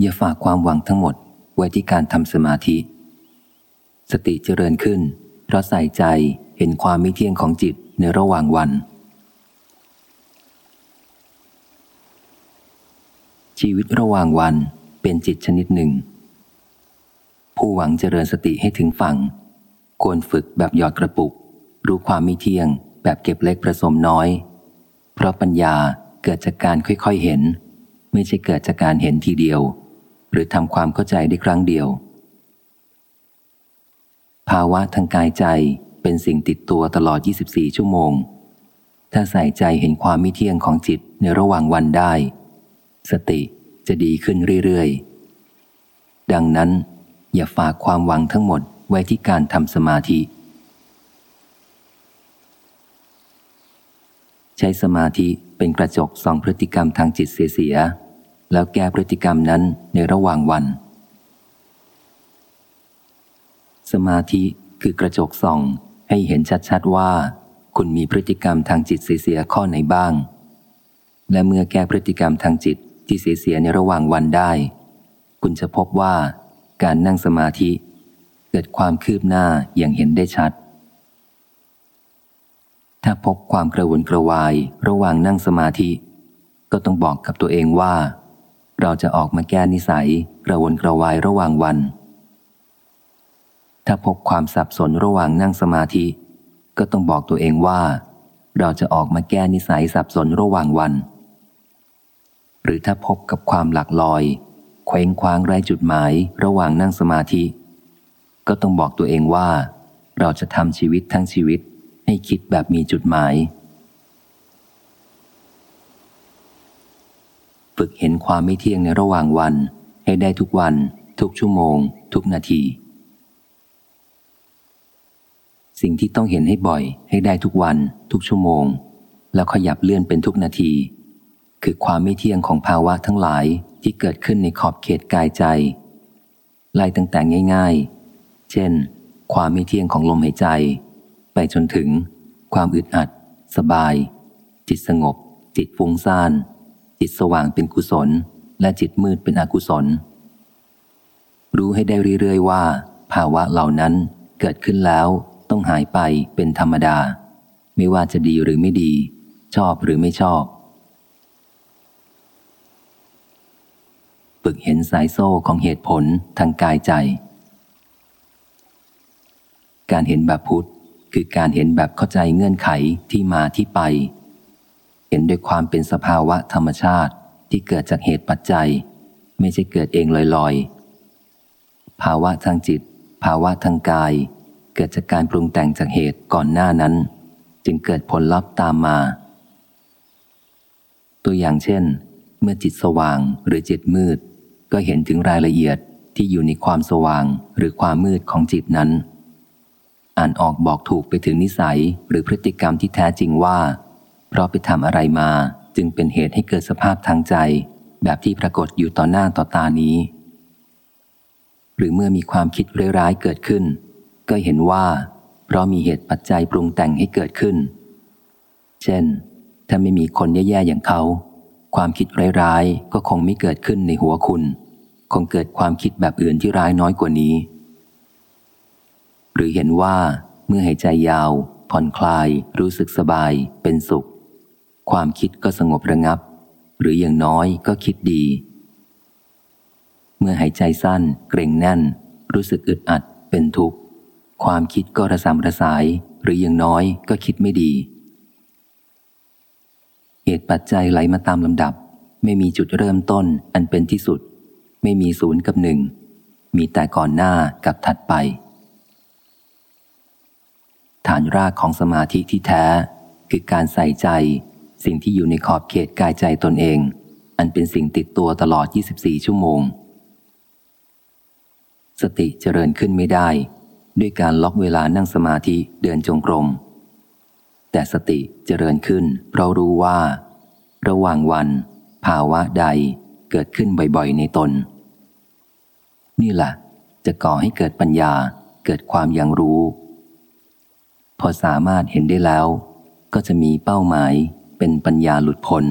อย่าฝากความหวังทั้งหมดไว้ที่การทำสมาธิ สติเจริญขึ้น เพราะใส่ใจเห็นความไม่เที่ยงของจิตในระหว่างวัน ชีวิตระหว่างวันเป็นจิตชนิดหนึ่ง ผู้หวังเจริญสติให้ถึงฝั่ง ควรฝึกแบบหยอดกระปุก รู้ความไม่เที่ยง แบบเก็บเล็กผสมน้อย เพราะปัญญาเกิดจากการค่อยๆเห็น ไม่ใช่เกิดจากการเห็นทีเดียว รือทำความเข้าใจได้ครั้งเดียว ภาวะทางกายใจเป็นสิ่งติดตัวตลอด 24 ชั่วโมง ถ้าใส่ใจเห็นความไม่เที่ยงของจิตในระหว่างวันได้ สติจะดีขึ้นเรื่อยๆ ดังนั้น อย่าฝากความหวังทั้งหมดไว้ที่การทำสมาธิ ใช้สมาธิเป็นกระจกส่องพฤติกรรมทางจิตเสียๆ แล้วแก้พฤติกรรมนั้นในระหว่างวัน สมาธิคือกระจกส่องให้เห็นชัดๆว่า คุณมีพฤติกรรมทางจิตเสียๆข้อไหนบ้าง และเมื่อแก้พฤติกรรมทางจิตที่เสียๆในระหว่างวันได้ คุณจะพบว่าการนั่งสมาธิเกิดความคืบหน้าอย่างเห็นได้ชัด ถ้าพบความกระวนกระวายระหว่างนั่งสมาธิ ก็ต้องบอกกับตัวเองว่า เราจะออกมาแก้นิสัยกระวนกระวายระหว่างวัน ถ้าพบความสับสนระหว่างนั่งสมาธิ ก็ต้องบอกตัวเองว่า เราจะออกมาแก้นิสัยสับสนระหว่างวัน หรือถ้าพบกับความหลักลอย เคว้งคว้างไร้จุดหมายระหว่างนั่งสมาธิ ก็ต้องบอกตัวเองว่า เราจะทำชีวิตทั้งชีวิตให้คิดแบบมีจุดหมาย ฝึกเห็นความไม่เที่ยงในระหว่างวัน ให้ได้ทุกวัน ทุกชั่วโมง ทุกนาที สิ่งที่ต้องเห็นให้บ่อย ให้ได้ทุกวัน ทุกชั่วโมง แล้วขยับเลื่อนเป็นทุกนาที คือความไม่เที่ยงของภาวะทั้งหลายที่เกิดขึ้นในขอบเขตกายใจไล่ตั้งแต่ง่าย ๆ เช่น ความไม่เที่ยงของลมหายใจ ไปจนถึง ความอึดอัด สบาย จิตสงบ จิตฟุ้งซ่าน จิตสว่างเป็นกุศล และจิตมืดเป็นอกุศล รู้ให้ได้เรื่อยๆว่า ภาวะเหล่านั้นเกิดขึ้นแล้วต้องหายไปเป็นธรรมดา ไม่ว่าจะดีหรือไม่ดี ชอบหรือไม่ชอบฝึกเห็นสายโซ่ของเหตุผลทางกายใจ การเห็นแบบพุทธคือการเห็นแบบเข้าใจเงื่อนไขที่มาที่ไป เห็นด้วยความเป็นสภาวะธรรมชาติที่เกิดจากเหตุปัจจัย ไม่ใช่เกิดเองลอยๆ ภาวะทางจิต ภาวะทางกาย เกิดจากการปรุงแต่งจากเหตุก่อนหน้านั้น จึงเกิดผลลัพธ์ตามมา ตัวอย่างเช่น เมื่อจิตสว่างหรือจิตมืด ก็เห็นถึงรายละเอียดที่อยู่ในความสว่างหรือความมืดของจิตนั้น อ่านออกบอกถูกไปถึงนิสัยหรือพฤติกรรมที่แท้จริงว่า เพราะไปทำอะไรมาจึงเป็นเหตุให้เกิดสภาพทางใจ แบบที่ปรากฏอยู่ต่อหน้าต่อตานี้ หรือเมื่อมีความคิดร้ายเกิดขึ้น ก็เห็นว่า เพราะมีเหตุปัจจัยปรุงแต่งให้เกิดขึ้น เช่น ถ้าไม่มีคนแย่ๆอย่างเขา ความคิดร้ายๆก็คงไม่เกิดขึ้นในหัวคุณ คงเกิดความคิดแบบอื่นที่ร้ายน้อยกว่านี้ หรือเห็นว่า เมื่อหายใจยาว ผ่อนคลาย รู้สึกสบาย เป็นสุข ความคิดก็สงบระงับ หรืออย่างน้อยก็คิดดี เมื่อหายใจสั้น เกรงแน่น รู้สึกอึดอัด เป็นทุกข์ ความคิดก็ระสำระสาย หรืออย่างน้อยก็คิดไม่ดี เหตุปัจจัยไหลมาตามลำดับ ไม่มีจุดเริ่มต้นอันเป็นที่สุด ไม่มีศูนย์กับหนึ่ง มีแต่ก่อนหน้ากับถัดไป ฐานรากของสมาธิที่แท้คือการใส่ใจ สิ่งที่อยู่ในขอบเขตกายใจตนเอง อันเป็นสิ่งติดตัวตลอด 24 ชั่วโมง สติเจริญขึ้นไม่ได้ ด้วยการล็อกเวลานั่งสมาธิเดินจงกรม แต่สติเจริญขึ้น เพราะรู้ว่า ระหว่างวัน ภาวะใดเกิดขึ้นบ่อยๆ ในตน นี่แหละจะก่อให้เกิดปัญญาเกิดความยังรู้ พอสามารถเห็นได้แล้ว ก็จะมีเป้าหมาย เป็นปัญญาหลุดพ้น